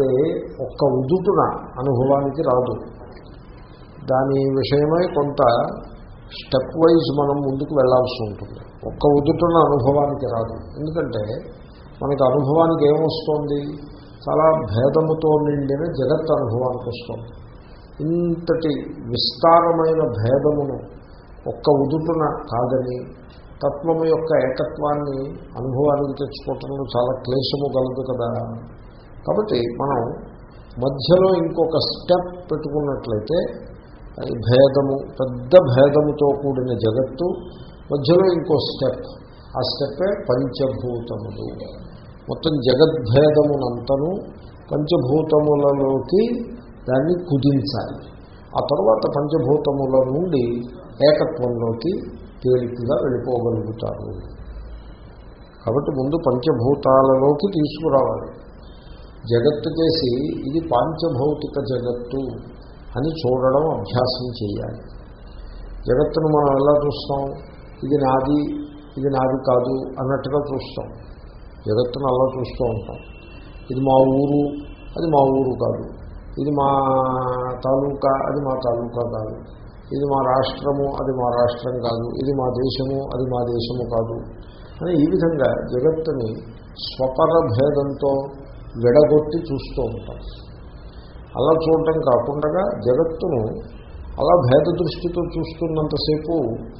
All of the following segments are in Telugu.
అది ఒక్క ఉదుటున అనుభవానికి రాదు. దాని విషయమై కొంత స్టెప్ వైజ్ మనం ముందుకు వెళ్ళాల్సి ఉంటుంది. ఒక్క ఉదుటున అనుభవానికి రాదు. ఎందుకంటే మనకి అనుభవానికి ఏమొస్తుంది చాలా భేదముతో నిండిన జగత్ అనుభవానికి వస్తుంది. ఇంతటి విస్తారమైన భేదమును ఒక్క ఉదుటున కాదని తత్వము యొక్క ఏకత్వాన్ని అనుభవానికి తెచ్చుకోవటంలో చాలా క్లేశము కలదు కదా? కాబట్టి మనం మధ్యలో ఇంకొక స్టెప్ పెట్టుకున్నట్లయితే భేదము పెద్ద భేదముతో కూడిన జగత్తు మధ్యలో ఇంకో స్టెప్ ఆ స్టెప్పే పంచభూతములు. మొత్తం జగద్భేదమునంతను పంచభూతములలోకి దాన్ని కుదించాలి. ఆ తర్వాత పంచభూతముల నుండి ఏకత్వంలోకి తేలికగా వెళ్ళిపోగలుగుతారు. కాబట్టి ముందు పంచభూతాలలోకి తీసుకురావాలి. జగత్తు చేసి ఇది పాంచభౌతిక జగత్తు అని చూడడం అభ్యాసం చేయాలి. జగత్తును మనం ఎలా చూస్తాం? ఇది నాది ఇది నాది కాదు అన్నట్టుగా చూస్తాం. జగత్తును అలా చూస్తూ ఉంటాం. ఇది మా ఊరు అది మా ఊరు కాదు. ఇది మా తాలూకా అది మా తాలూకా కాదు. ఇది మా రాష్ట్రము అది మా రాష్ట్రం కాదు. ఇది మా దేశము అది మా దేశము కాదు. అని ఈ విధంగా జగత్తుని స్వపర భేదంతో విడగొట్టి చూస్తూ ఉంటాం అలా చూడటం కాకుండా జగత్తును అలా భేద దృష్టితో చూస్తున్నంతసేపు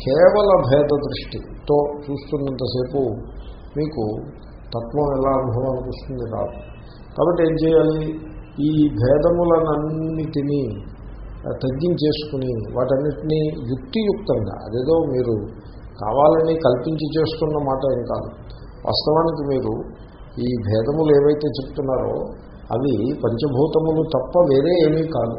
కేవల భేద దృష్టితో చూస్తున్నంతసేపు మీకు తత్వం ఎలా అనుభవానికి వస్తుంది రాదు కాబట్టి ఏం చేయాలి? ఈ భేదములనన్నిటినీ తగ్గించేసుకుని వాటన్నిటినీ యుక్తియుక్తంగా అదేదో మీరు కావాలని కల్పించి చేస్తున్న మాట ఏం కాదు. వాస్తవానికి మీరు ఈ భేదములు ఏవైతే చెప్తున్నారో అవి పంచభూతములు తప్ప వేరే ఏమీ కాదు.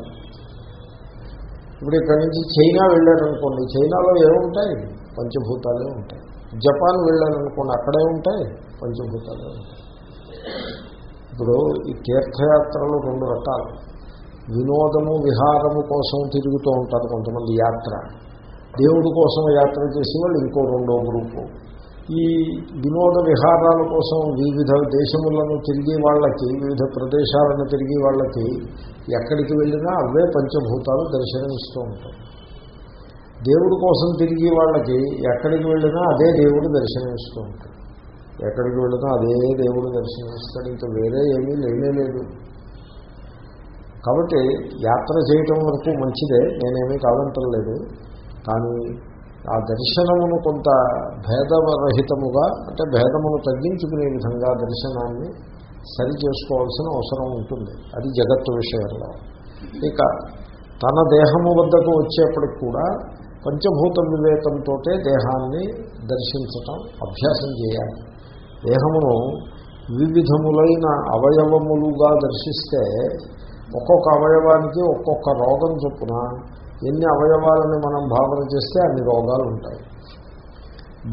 ఇప్పుడు ఇక్కడి నుంచి చైనా వెళ్ళారనుకోండి చైనాలో ఏముంటాయి? పంచభూతాలే ఉంటాయి. జపాన్ వెళ్ళారనుకోండి అక్కడే ఉంటాయి పంచభూతాలే. ఉంటాయి ఇప్పుడు ఈ తీర్థయాత్రలు రెండు రకాలు. వినోదము విహారము కోసం తిరుగుతూ ఉంటారు కొంతమంది యాత్ర. దేవుడి కోసం యాత్ర చేసే వాళ్ళు ఇంకో రెండో గ్రూపు. ఈ వినోద విహారాల కోసం వివిధ దేశములను తిరిగి వాళ్ళకి వివిధ ప్రదేశాలను తిరిగి వాళ్ళకి ఎక్కడికి వెళ్ళినా అవే పంచభూతాలు దర్శనమిస్తూ ఉంటాయి. దేవుడి కోసం తిరిగి వాళ్ళకి ఎక్కడికి వెళ్ళినా అదే దేవుడు దర్శనమిస్తూ ఉంటాడు ఎక్కడికి వెళ్ళినా అదే దేవుడు దర్శనమిస్తాడు. ఇంకా వేరే ఏమీ లేనేలేదు కాబట్టి యాత్ర చేయటం వరకు మంచిదే. నేనేమీ కాదంటలేదు. కానీ ఆ దర్శనమును కొంత భేదరహితముగా అంటే భేదమును తగ్గించుకునే విధంగా దర్శనాన్ని సరి చేసుకోవాల్సిన అవసరం ఉంటుంది. అది జగత్తు విషయంలో. ఇక తన దేహము వద్దకు వచ్చేప్పటికి కూడా పంచభూత వివేకంతో దేహాన్ని దర్శించటం అభ్యాసం చేయాలి. దేహమును వివిధములైన అవయవములుగా దర్శిస్తే ఒక్కొక్క అవయవానికి ఒక్కొక్క రోగం చొప్పున ఎన్ని అవయవాలని మనం భావన చేస్తే అన్ని రోగాలు ఉంటాయి.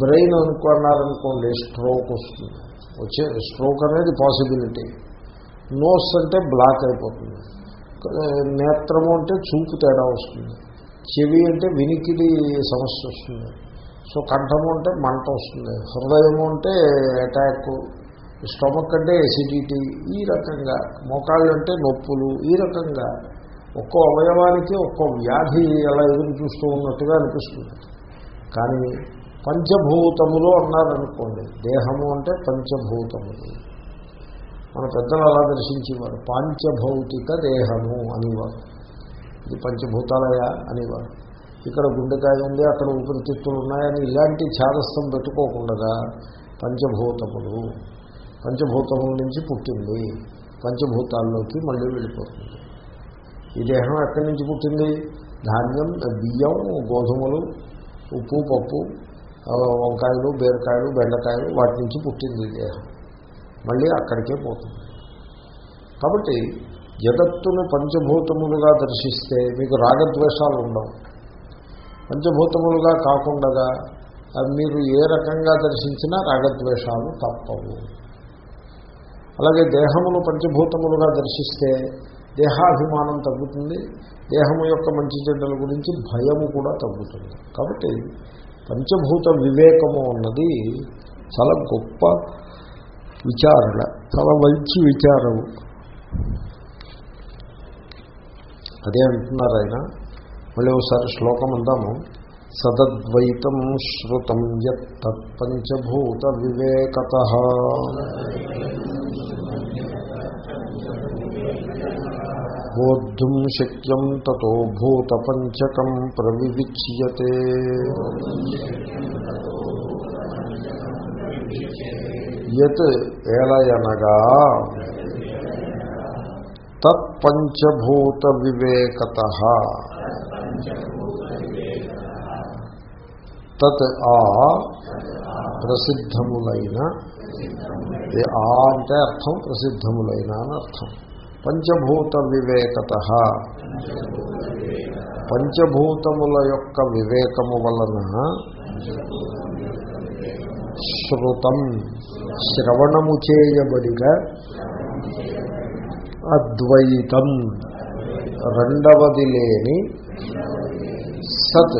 బ్రెయిన్ అనుకున్నారనుకోండి స్ట్రోక్ వస్తుంది. వచ్చే స్ట్రోక్ అనేది పాసిబిలిటీ. నోస్ అంటే బ్లాక్ అయిపోతుంది. నేత్రము అంటే చూపు తేడా వస్తుంది. చెవి అంటే వినికిడి సమస్య వస్తుంది. సో కంఠము అంటే మంట వస్తుంది. హృదయము అంటే అటాక్ స్టమక్ అంటే ఎసిడిటీ ఈ రకంగా మోకాళ్ళు అంటే నొప్పులు. ఈ రకంగా ఒక్కో అవయవానికి ఒక్కో వ్యాధి ఎలా ఎదురు చూస్తూ ఉన్నట్టుగా అనిపిస్తుంది. కానీ పంచభూతములు అన్నారనుకోండి దేహము అంటే పంచభూతములు. మన పెద్దలు అలా దర్శించేవారు పాంచభౌతిక దేహము అనేవారు. ఇది పంచభూతాలయా అనేవారు. ఇక్కడ గుండెకాయ ఉంది అక్కడ ఊపిరితిత్తులు ఉన్నాయని ఇలాంటి ఛాదస్థం పెట్టుకోకుండా పంచభూతములు పంచభూతముల నుంచి పుట్టింది పంచభూతాల్లోకి మళ్ళీ వెళ్ళిపోతుంది. ఈ దేహం ఎక్కడి నుంచి పుట్టింది? ధాన్యం బియ్యం గోధుమలు ఉప్పు పప్పు వంకాయలు బీరకాయలు బెండకాయలు వాటి నుంచి పుట్టింది దేహం. మళ్ళీ అక్కడికే పోతుంది. కాబట్టి జగత్తును పంచభూతములుగా దర్శిస్తే మీకు రాగద్వేషాలు ఉండవు. పంచభూతములుగా కాకుండా మీరు ఏ రకంగా దర్శించినా రాగద్వేషాలు తప్పవు. అలాగే దేహమును పంచభూతములుగా దర్శిస్తే దేహాభిమానం తగ్గుతుంది. దేహము యొక్క మంచి చెడ్డల గురించి భయము కూడా తగ్గుతుంది. కాబట్టి పంచభూత వివేకము అన్నది చాలా గొప్ప విచారణ చాలా మంచి విచారము. అదే అంటున్నారు ఆయన. మళ్ళీ ఒకసారి శ్లోకం అందాము. సదద్వైతం శ్రుతం తత్పంచభూత వివేకత. బోద్ధుం శక్యం తో భూతపంచకం ప్రవివిచ్యతే యత్ ఏలయనగా తత్పంచభూత వివేకత తత్ ఆ ప్రసిద్ధములైన ఏ ఆ అంటే అర్థం ప్రసిద్ధములైన అని అర్థం పంచభూత వివేకత పంచభూతముల యొక్క వివేకము వలన శృతం శ్రవణము చేయబడిగా అద్వైతం. రెండవది లేని సత్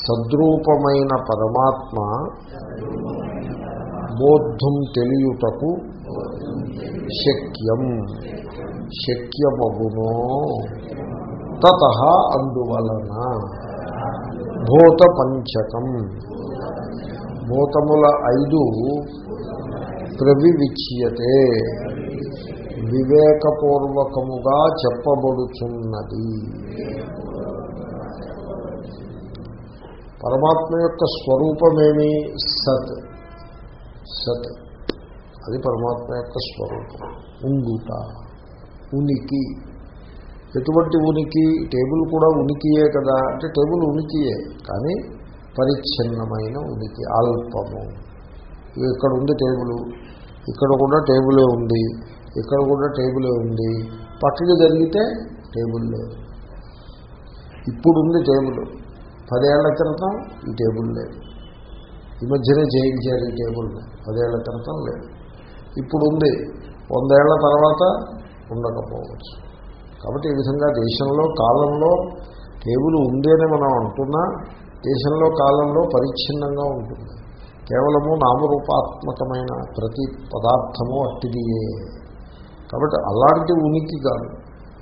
సద్రూపమైన పరమాత్మ బోద్ధం తెలియుటకు శక్యం. శక్యమగునో. తత అందువలన. భూత పంచకం భూతముల ఐదు ప్రవివిచ్యతే. వివేకపూర్వకముగా చెప్పబడుచున్నది. పరమాత్మ యొక్క స్వరూపమేమి? సత్. సత్. అది పరమాత్మ యొక్క స్వరూపం. ఉండుట ఉనికి. ఎటువంటి ఉనికి? టేబుల్ కూడా ఉనికియే కదా. అంటే టేబుల్ ఉనికియే కానీ పరిచ్ఛిన్నమైన ఉనికి అల్పము. ఇక్కడ ఉంది టేబుల్. ఇక్కడ కూడా టేబులే ఉంది. ఇక్కడ కూడా టేబులే ఉంది. పక్కకి జరిగితే టేబుల్ లేదు. ఇప్పుడు ఉంది టేబుల్. పదేళ్ళ క్రితం ఈ టేబుల్ లేదు. ఈ మధ్యనే చేయించారు ఈ టేబుల్. పదేళ్ళ క్రితం లేదు. ఇప్పుడు ఉంది వందేళ్ళ తర్వాత ఉండకపోవచ్చు. కాబట్టి ఈ విధంగా దేశంలో కాలంలో టేబుల్ ఉంది అని మనం అంటున్నా దేశంలో కాలంలో పరిచ్ఛిన్నంగా ఉంటుంది. కేవలము నామరూపాత్మకమైన ప్రతి పదార్థము అట్టిదియే. కాబట్టి అలాంటి ఉనికి కాదు.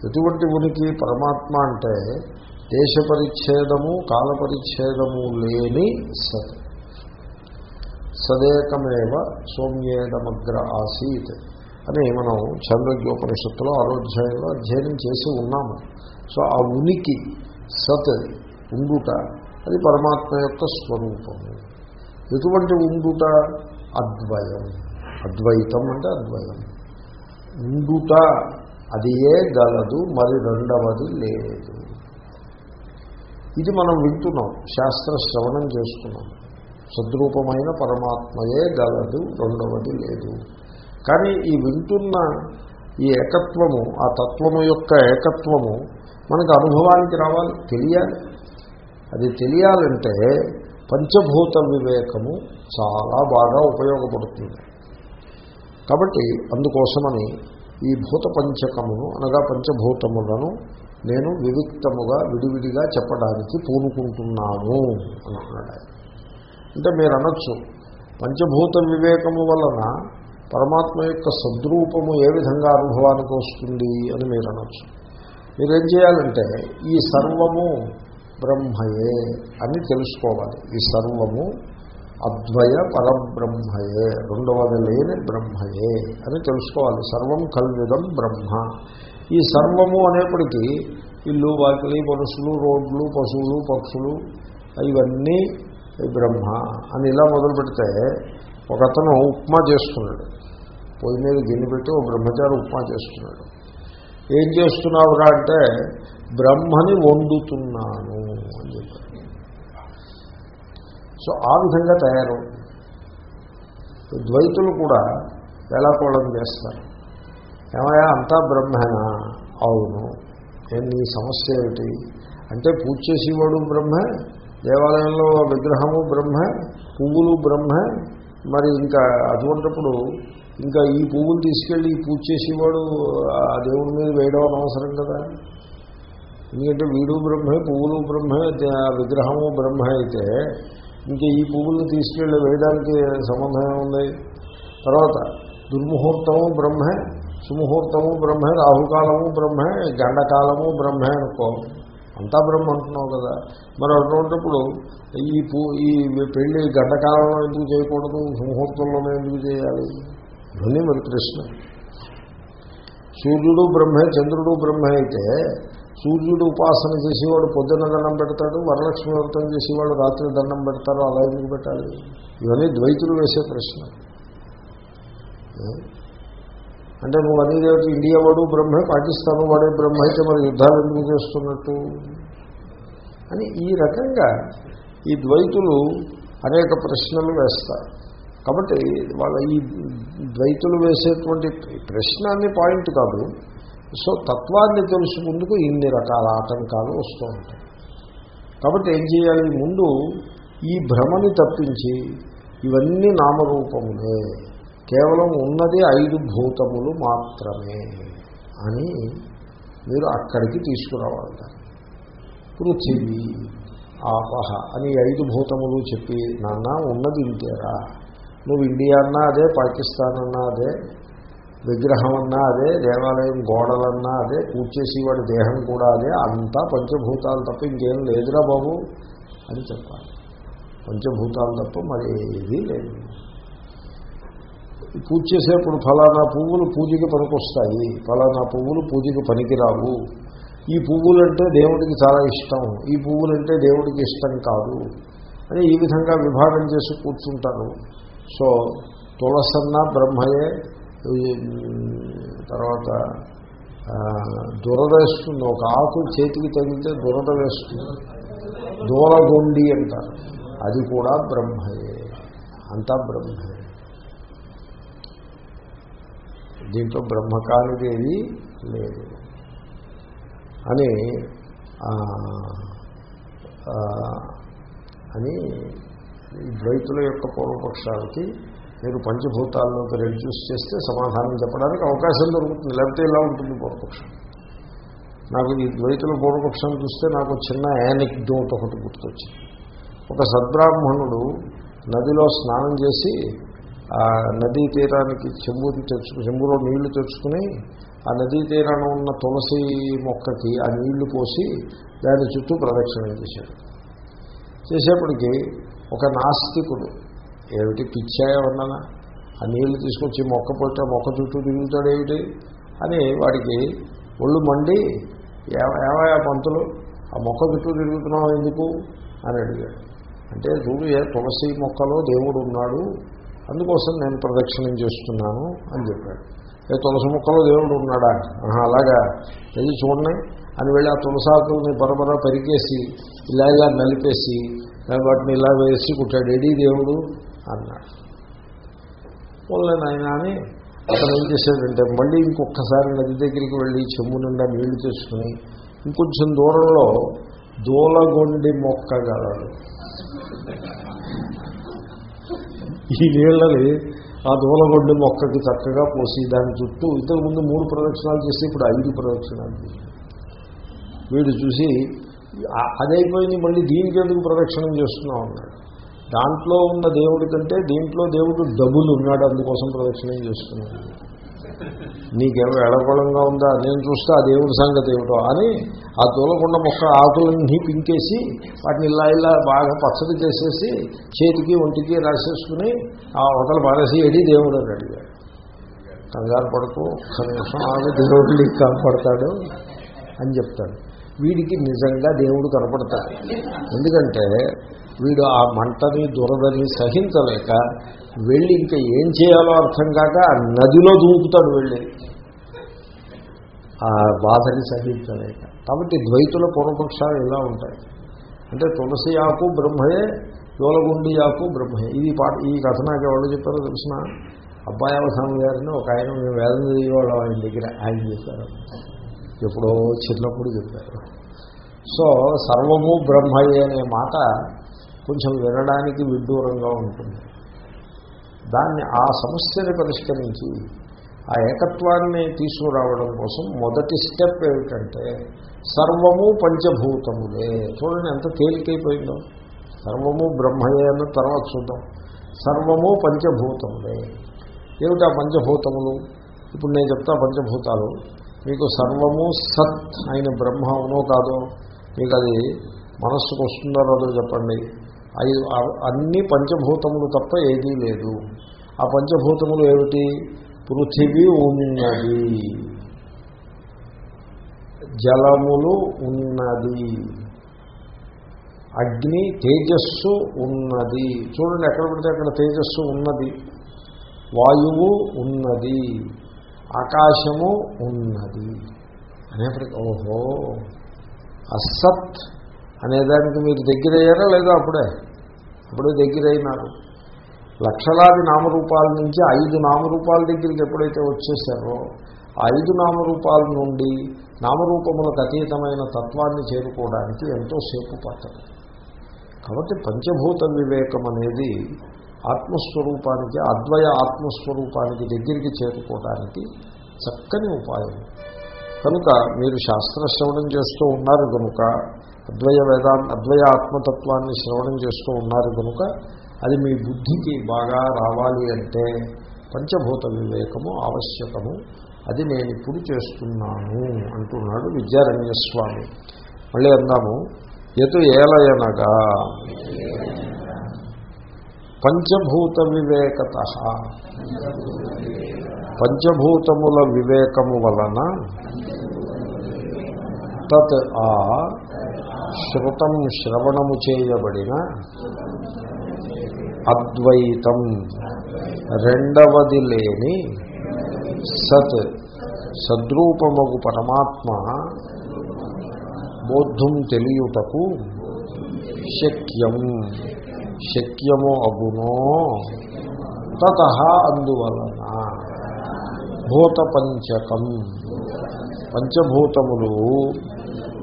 ఎటువంటి ఉనికి పరమాత్మ అంటే దేశ పరిచ్ఛేదము కాల పరిచ్ఛేదము లేని సత్ తదేకమేవ సౌమ్యేదమగ్ర ఆసీత్ అని మనం చంద్రజ్యోపనిషత్తులో ఆరోధ్యాయంలో అధ్యయనం చేసి ఉన్నాము. సో ఆ ఉనికి సత్ ఉండుట అది పరమాత్మ యొక్క స్వరూపము. ఎటువంటి ఉండుట? అద్వయం. అద్వైతం అంటే అద్వయం. ఉండుట అది ఏ గలదు మరి రెండవది లేదు. ఇది మనం వింటున్నాం శాస్త్ర శ్రవణం చేస్తున్నాం. సద్రూపమైన పరమాత్మయే గలదు రెండవది లేదు. కానీ ఈ వింటున్న ఈ ఏకత్వము ఆ తత్వము యొక్క ఏకత్వము మనకు అనుభవానికి రావాలి తెలియాలి. అది తెలియాలంటే పంచభూత వివేకము చాలా బాగా ఉపయోగపడుతుంది. కాబట్టి అందుకోసమని ఈ భూత పంచకమును అనగా పంచభూతములను నేను వివిక్తముగా విడివిడిగా చెప్పడానికి పూనుకుంటున్నాను అంటున్నాడు అంటే మీరు అనొచ్చు పంచభూత వివేకము వలన పరమాత్మ యొక్క సద్రూపము ఏ విధంగా అనుభవానికి వస్తుంది అని మీరు అనొచ్చు మీరేం చేయాలంటే ఈ సర్వము బ్రహ్మయే అని తెలుసుకోవాలి. ఈ సర్వము అద్వయ పరబ్రహ్మయే రెండవది లేని బ్రహ్మయే అని తెలుసుకోవాలి. సర్వం కల్విదం బ్రహ్మ. ఈ సర్వము అనేప్పటికీ ఇల్లు వాకిలి మనుషులు రోడ్లు పశువులు పక్షులు ఇవన్నీ బ్రహ్మ అని ఇలా మొదలు పెడితే ఒకతను ఉప్మా చేసుకున్నాడు పొయ్యి మీద గిన్నె పెట్టి ఒక బ్రహ్మచారి ఉప్మా చేస్తున్నాడు. ఏం చేస్తున్నావురా అంటే బ్రహ్మని వండుతున్నాను అని చెప్పారు సో ఆ విధంగా తయారవుతుంది. ద్వైతులు కూడా వేళాకోళం చేస్తారు. ఏమయ్యా అంతా బ్రహ్మేనా? అవును. నేను నీ సమస్య ఏమిటి? అంటే పూజ చేసేవాడు బ్రహ్మే దేవాలయంలో విగ్రహము బ్రహ్మే పువ్వులు బ్రహ్మే మరి ఇంకా అటువంటిప్పుడు ఇంకా ఈ పువ్వులు తీసుకెళ్ళి పూజ చేసేవాడు ఆ దేవుడి మీద వేయడం అనవసరం కదా. ఎందుకంటే వీడు బ్రహ్మే పువ్వులు బ్రహ్మే విగ్రహము బ్రహ్మ అయితే ఇంకా ఈ పువ్వులను తీసుకెళ్ళి వేయడానికి సంబంధం ఉంది తర్వాత దుర్ముహూర్తము బ్రహ్మే సుముహూర్తము బ్రహ్మే రాహుకాలము బ్రహ్మే గండకాలము బ్రహ్మే అనుకో. అంతా బ్రహ్మ అంటున్నావు కదా. మరి అటువంటిప్పుడు ఈ పూ ఈ పెళ్ళి గంటకాలంలో ఎందుకు చేయకూడదు? ముహూర్తంలోనే ఎందుకు చేయాలి? ఇవన్నీ మరి ప్రశ్న. సూర్యుడు బ్రహ్మే చంద్రుడు బ్రహ్మే అయితే సూర్యుడు ఉపాసన చేసేవాడు పొద్దున్న దండం పెడతాడు వరలక్ష్మి వ్రతం చేసేవాడు రాత్రి దండం పెడతారు అలా ఎందుకు పెట్టాలి? ఇవన్నీ ద్వైతులు వేసే ప్రశ్న. అంటే నువ్వు అనేది ఏమిటి ఇండియా వాడు బ్రహ్మే పాకిస్తాన్ వాడే బ్రహ్మ అయితే మరి యుద్ధాలు ఎందుకు చేస్తున్నట్టు? అని ఈ రకంగా ఈ ద్వైతులు అనేక ప్రశ్నలు వేస్తారు. కాబట్టి వాళ్ళ ఈ ద్వైతులు వేసేటువంటి ప్రశ్న అనే పాయింట్ కాదు. సో తత్వాన్ని తెలుసుకుందుకు ఇన్ని రకాల ఆటంకాలు వస్తూ ఉంటాయి. కాబట్టి ఏం చేయాలి? ముందు ఈ భ్రమని తప్పించి ఇవన్నీ నామరూపములే. కేవలం ఉన్నది ఐదు భూతములు మాత్రమే అని మీరు అక్కడికి తీసుకురావాలి. పృథివీ ఆపహ అని ఐదు భూతములు చెప్పి నాన్న ఉన్నది ఇంతేరా నువ్వు ఇండియా అన్నా అదే పాకిస్తాన్ అన్నా అదే విగ్రహం అన్నా అదే దేవాలయం గోడలన్నా అదే పూజ చేసేవాడి దేహం కూడా అదే అంతా పంచభూతాలు తప్ప ఇంకేం లేదురా బాబు అని చెప్పాలి. పంచభూతాలు తప్ప మరి ఏదీ లేదు. పూజ చేసేప్పుడు ఫలానా పువ్వులు పూజకి పనికొస్తాయి. ఫలానా పువ్వులు పూజకి పనికిరావు. ఈ పువ్వులంటే దేవుడికి చాలా ఇష్టం. ఈ పువ్వులంటే దేవుడికి ఇష్టం కాదు అని ఈ విధంగా విభాగం చేసి కూర్చుంటారు. సో తులసన్న బ్రహ్మయే తర్వాత దురద వేస్తుంది ఒక ఆకు చేతికి తగిలితే దురద వేస్తుంది దూరగొండి అంటారు. అది కూడా బ్రహ్మయే. అంతా బ్రహ్మయే. దీంట్లో బ్రహ్మకాళిదేవి లేదు. అని అని ఈ ద్వైతుల యొక్క పూర్వపక్షాలకి మీరు పంచభూతాల్లోకి రెడ్యూస్ చేస్తే సమాధానం చెప్పడానికి అవకాశం దొరుకుతుంది. లేకపోతే ఇలా ఉంటుంది పూర్వపక్షం. నాకు ఈ ద్వైతుల పూర్వపక్షం చూస్తే నాకు చిన్న యానిక్డోట్ ఒకటి గుర్తొచ్చింది. ఒక సద్బ్రాహ్మణుడు నదిలో స్నానం చేసి నదీ తీరానికి చెంబుని తెచ్చుకు చెంబులో నీళ్ళు తెచ్చుకుని ఆ నదీ తీరాన ఉన్న తులసి మొక్కకి ఆ నీళ్ళు పోసి దాని చుట్టూ ప్రదక్షిణం చేశాడు. చేసేప్పటికీ ఒక నాస్తికుడు ఏమిటి పిచ్చాయమన్నానా ఆ నీళ్ళు తీసుకొచ్చి మొక్క పోతే మొక్క చుట్టూ తిరుగుతాడు ఏమిటి? అని వాడికి ఒళ్ళు మండి "ఏమ- పంతులు ఆ మొక్క చుట్టూ తిరుగుతున్నావు ఎందుకు? అని అడిగాడు. అంటే చూడు ఏ తులసి మొక్కలో దేవుడు ఉన్నాడు అందుకోసం నేను ప్రదక్షిణం చేస్తున్నాను అని చెప్పాడు. ఏ తులసి ముక్కలో దేవుడు ఉన్నాడా? అలాగా. ఇది చూడండి. అని వెళ్ళి ఆ తులసాకుల్ని బరబర పరికేసి ఇలా ఇలా నలిపేసి వాటిని ఇలా వేసి కుట్టాడు. ఎడీ దేవుడు? అన్నాడు. పోలే నాయన అని అతను ఏం చేశాడంటే మళ్ళీ ఇంకొకసారి నది దగ్గరికి వెళ్ళి చెంబు నిండా నీళ్ళు తెచ్చుకుని ఇంకొంచెం దూరంలో దూలగొండి మొక్క గలడు. ఈ నీళ్ళని ఆ దూలగొడ్డు మొక్కకి చక్కగా పోసి దాని చుట్టూ ఇంతకుముందు మూడు ప్రదక్షిణాలు చేసి ఇప్పుడు ఐదు ప్రదక్షిణాలు చేసి వీడు చూసి అదైపోయింది మళ్ళీ దీనికి ఎందుకు ప్రదక్షిణం చేస్తున్నావు? అన్నాడు. దాంట్లో ఉన్న దేవుడి కంటే దీంట్లో దేవుడు డబుల్ ఉన్నాడు అందుకోసం ప్రదక్షిణం చేస్తున్నాడు. నీకేమో ఎడగొళంగా ఉందా? నేను చూస్తే ఆ దేవుడి సంగతి ఏమిటో అని ఆ తూలకుండ మొక్క ఆకులన్నీ పింకేసి వాటిని ఇలా ఇలా బాగా పచ్చడి చేసేసి చేతికి ఒంటికి రాసేసుకుని ఆ అవతల పారేసి ఎడి దేవుడు అని అడిగాడు. కంగారు పడుతూ ఒక్క నిమిషం ఆమె దేవుడు కనపడతాడు అని చెప్తాడు. వీడికి నిజంగా దేవుడు కనపడతాడు. ఎందుకంటే వీడు ఆ మంటని దురదని సహించలేక వెళ్ళి ఇంకా ఏం చేయాలో అర్థం కాక ఆ నదిలో దూకుతాడు వెళ్ళి. ఆ బాధని సహించలేక. కాబట్టి ద్వైతుల పూర్వపక్షాలు ఇలా ఉంటాయి. అంటే తులసి ఆకు బ్రహ్మయే యోలగుండి ఆకు బ్రహ్మయే. ఇది పాట ఈ కథ నాకు ఎవరు చెప్పారో తెలిసిన? అబ్బాయి గారిని ఒక ఆయన మేము వేదన చేయవాళ్ళం ఆయన దగ్గర ఆయన చెప్పారు. ఎప్పుడో చిన్నప్పుడు చెప్పారు. సో సర్వము బ్రహ్మయే అనే మాట కొంచెం వినడానికి విడ్డూరంగా ఉంటుంది. దాన్ని ఆ సమస్యని పరిష్కరించి ఆ ఏకత్వాన్ని తీసుకురావడం కోసం మొదటి స్టెప్ ఏమిటంటే సర్వము పంచభూతములే. చూడండి ఎంత తేలికైపోయిందో. సర్వము బ్రహ్మయే అన్న తర్వాత చూద్దాం. సర్వము పంచభూతములే. ఏమిటా పంచభూతములు? ఇప్పుడు నేను చెప్తా పంచభూతాలు. మీకు సర్వము సత్ అయిన బ్రహ్మ అవునో కాదో? మీకు అది మనస్సుకు వస్తుందో చెప్పండి. ఐదు అన్ని పంచభూతములు తప్ప ఏదీ లేదు. ఆ పంచభూతములు ఏమిటి? పృథివీ ఉన్నది. జలములు ఉన్నది. అగ్ని తేజస్సు ఉన్నది. చూడండి ఎక్కడ పడితే అక్కడ తేజస్సు ఉన్నది. వాయువు ఉన్నది. ఆకాశము ఉన్నది. అనేప్పటికీ ఓహో. అసత్ అనేదానికి మీరు దగ్గరయ్యారా లేదా అప్పుడే? ఎప్పుడో దగ్గరైనారు. లక్షలాది నామరూపాల నుంచి ఐదు నామరూపాల దగ్గరికి ఎప్పుడైతే వచ్చేసారో ఆ ఐదు నామరూపాల నుండి నామరూపములకు అతీతమైన తత్వాన్ని చేరుకోవడానికి ఎంతో సేపు పట్టదు. కాబట్టి పంచభూత వివేకం అనేది ఆత్మస్వరూపానికి అద్వయ ఆత్మస్వరూపానికి దగ్గరికి చేరుకోవడానికి చక్కని ఉపాయం. కనుక మీరు శాస్త్ర శ్రవణం చేస్తూ ఉన్నారు కనుక అద్వయ వేదా అద్వయ ఆత్మతత్వాన్ని శ్రవణం చేస్తూ ఉన్నారు కనుక అది మీ బుద్ధికి బాగా రావాలి అంటే పంచభూత వివేకము ఆవశ్యకము. అది నేను ఇప్పుడు చేస్తున్నాను అంటున్నాడు విద్యారణ్యస్వామి. మళ్ళీ అందాము. ఎటు ఏలయనగా పంచభూత వివేకత. పంచభూతముల వివేకము వలన తత్ ఆ శృతం శ్రవణము చేయబడిన అద్వైతం. రెండవది లేని సత్. సద్రూపమగు పరమాత్మ బోద్ధం తెలియుటకు శక్యం. శక్యము అగునో తత అందువలన భూతపంచకం. పంచభూతములు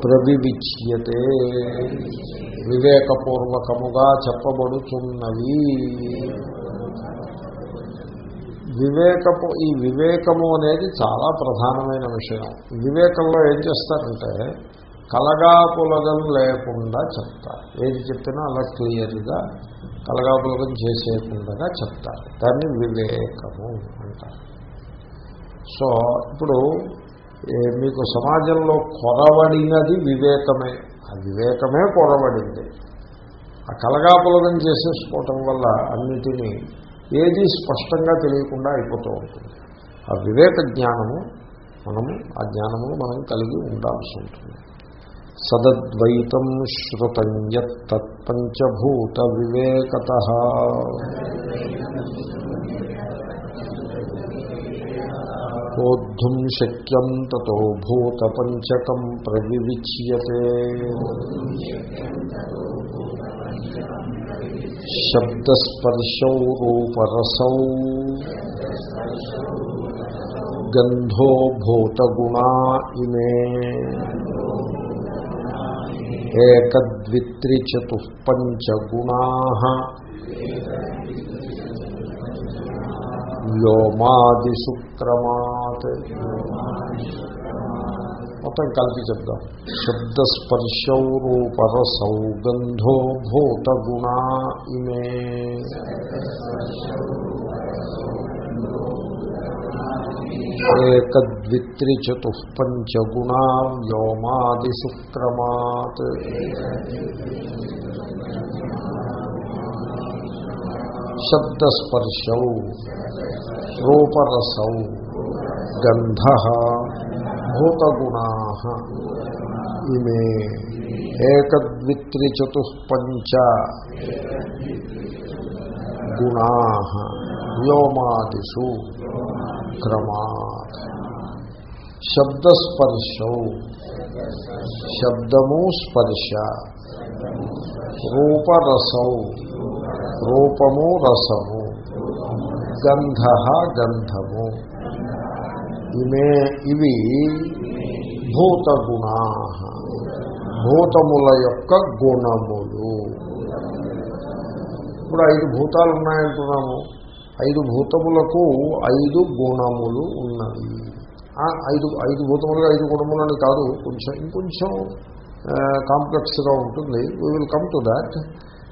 ప్రవివిచ్యతే. వివేకపూర్వకముగా చెప్పబడుతున్నవి. వివేకపు ఈ వివేకము అనేది చాలా ప్రధానమైన విషయం. వివేకంలో ఏం చేస్తారంటే కలగాపులగం లేకుండా చెప్తారు. ఏది చెప్పినా అలా క్లియర్గా కలగాపులగం చేసేకుండా చెప్తారు. దాన్ని వివేకము అంటారు. సో ఇప్పుడు మీకు సమాజంలో కొరవడినది వివేకమే. ఆ వివేకమే కొరవడింది. ఆ కలగాపులగం చేసేసుకోవటం వల్ల అన్నిటినీ ఏది స్పష్టంగా తెలియకుండా అయిపోతూ ఉంటుంది. ఆ వివేక జ్ఞానము మనము ఆ జ్ఞానమును మనం కలిగి ఉండాల్సి ఉంటుంది. సదద్వైతం శ్రుతం యత్పంచభూత వివేకత. బోద్ధుం శక్యం తో భూతపంచకం ప్రవివిచ్యతే. శబ్దస్పర్శౌ రూపరసౌ గంధో భూతగుణా ఇమే. ఏకద్విత్రిచతుఃపంచగుణా. వ్యోమాదిశుక్రమాత్ మొత్తం కలిపి చెప్దాం. శబ్దస్పర్శౌ రూపరసౌ గంధో భూతగుణా ఇమే. ఏకద్విత్రిచతుఃపంచగుణా వ్యోమాదిశుక్రమాత్ శబ్దస్పర్శౌ రూపరసౌ గంధ భూతగుణా ఇమే ఏకద్విత్రిచతుఃపంచ గుణా వ్యోమాదిషు క్రమాత్ శబ్దస్పర్శౌ శబ్దము స్పర్శ రూపరసౌ రూపము రసము గంధ గంధము ఇమే ఇవి భూత గుణా భూతముల యొక్క గుణములు. ఇప్పుడు ఐదు భూతాలు ఉన్నాయంటున్నాము. ఐదు భూతములకు ఐదు గుణములు ఉన్నవి ఐదు ఐదు భూతములకు ఐదు గుణములని కాదు కొంచెం ఇంకొంచెం కాంప్లెక్స్గా ఉంటుంది. We will come to that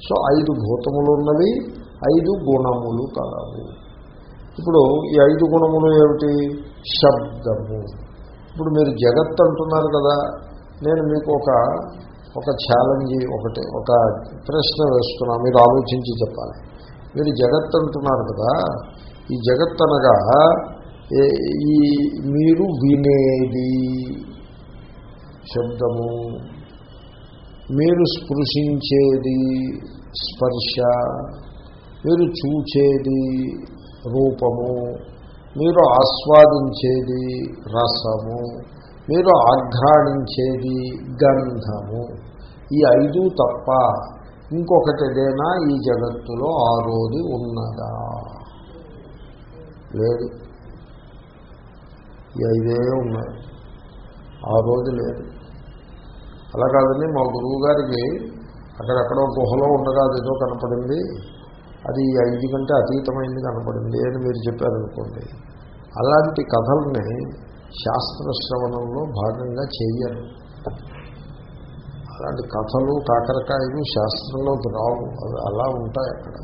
so ఐదు భూతములు ఉన్నవి ఐదు గుణములు కాదు ఇప్పుడు ఈ ఐదు గుణములు ఏమిటి? శబ్దము. ఇప్పుడు మీరు జగత్ అంటున్నారు కదా నేను మీకు ఒక ఒక ఛాలెంజ్ ఒకటి ఒక ప్రశ్న వేస్తున్నా మీరు ఆలోచించి చెప్పాలి. మీరు జగత్ అంటున్నారు కదా ఈ జగత్ అనగా ఏ- ఈ మీరు వినేది శబ్దము. మీరు స్పృశించేది స్పర్శ. మీరు చూచేది రూపము. మీరు ఆస్వాదించేది రసము మీరు ఆఘ్రాణించేది గంధము. ఈ ఐదు తప్ప ఇంకొకటి ఏదైనా ఈ జగత్తులో ఆరోది ఉన్నదా? లేదు. ఈ ఐదే ఉన్నాయి. ఆ రోజు లేదు. అలా కాదండి మా గురువు గారికి అక్కడెక్కడో గుహలో ఉండగా అదేదో కనపడింది. అది ఐదు కంటే అతీతమైంది కనపడింది. అని మీరు చెప్పారనుకోండి. అలాంటి కథల్ని శాస్త్ర శ్రవణంలో భాగంగా చేయరు అలాంటి కథలు కాకరకాయలు శాస్త్రంలోకి రావు. అవి అలా ఉంటాయి అక్కడ.